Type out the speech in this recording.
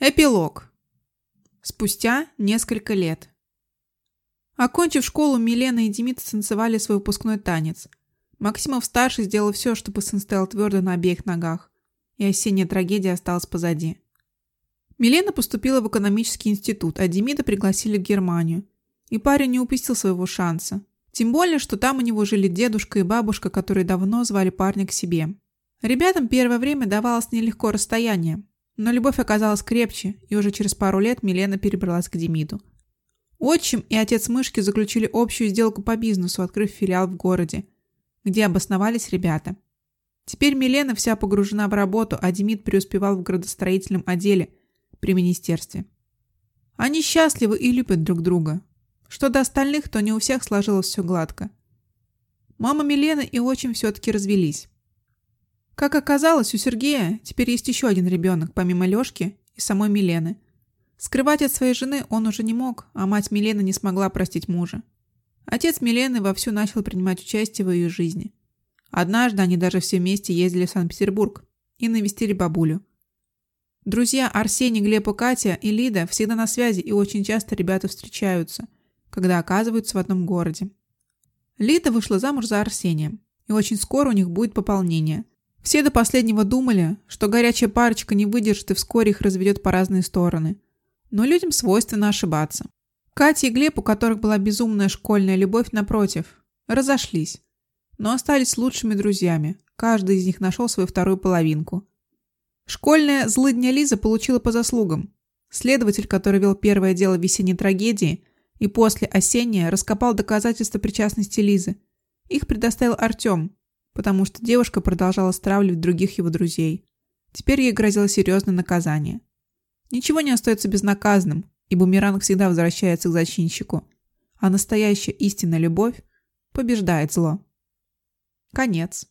Эпилог. Спустя несколько лет. Окончив школу, Милена и Демид танцевали свой выпускной танец. Максимов-старший сделал все, чтобы сын стоял твердо на обеих ногах, и осенняя трагедия осталась позади. Милена поступила в экономический институт, а Демида пригласили в Германию. И парень не упустил своего шанса. Тем более, что там у него жили дедушка и бабушка, которые давно звали парня к себе. Ребятам первое время давалось нелегко расстояние, но любовь оказалась крепче, и уже через пару лет Милена перебралась к Демиду. Отчим и отец Мышки заключили общую сделку по бизнесу, открыв филиал в городе, где обосновались ребята. Теперь Милена вся погружена в работу, а Демид преуспевал в градостроительном отделе при министерстве. Они счастливы и любят друг друга. Что до остальных, то не у всех сложилось все гладко. Мама Милены и отчим все-таки развелись. Как оказалось, у Сергея теперь есть еще один ребенок, помимо Лешки и самой Милены. Скрывать от своей жены он уже не мог, а мать Милены не смогла простить мужа. Отец Милены вовсю начал принимать участие в ее жизни. Однажды они даже все вместе ездили в Санкт-Петербург и навестили бабулю. Друзья Арсений, Глеб и Катя и Лида всегда на связи и очень часто ребята встречаются, когда оказываются в одном городе. Лида вышла замуж за Арсением, и очень скоро у них будет пополнение – все до последнего думали, что горячая парочка не выдержит и вскоре их разведет по разные стороны. Но людям свойственно ошибаться. Катя и Глеб, у которых была безумная школьная любовь, напротив, разошлись. Но остались лучшими друзьями. Каждый из них нашел свою вторую половинку. Школьная злыдня Лиза получила по заслугам. Следователь, который вел первое дело весенней трагедии, и после осеннее раскопал доказательства причастности Лизы. Их предоставил Артем, потому что девушка продолжала стравливать других его друзей. Теперь ей грозило серьезное наказание. Ничего не остается безнаказанным, и бумеранг всегда возвращается к зачинщику, а настоящая истинная любовь побеждает зло. Конец.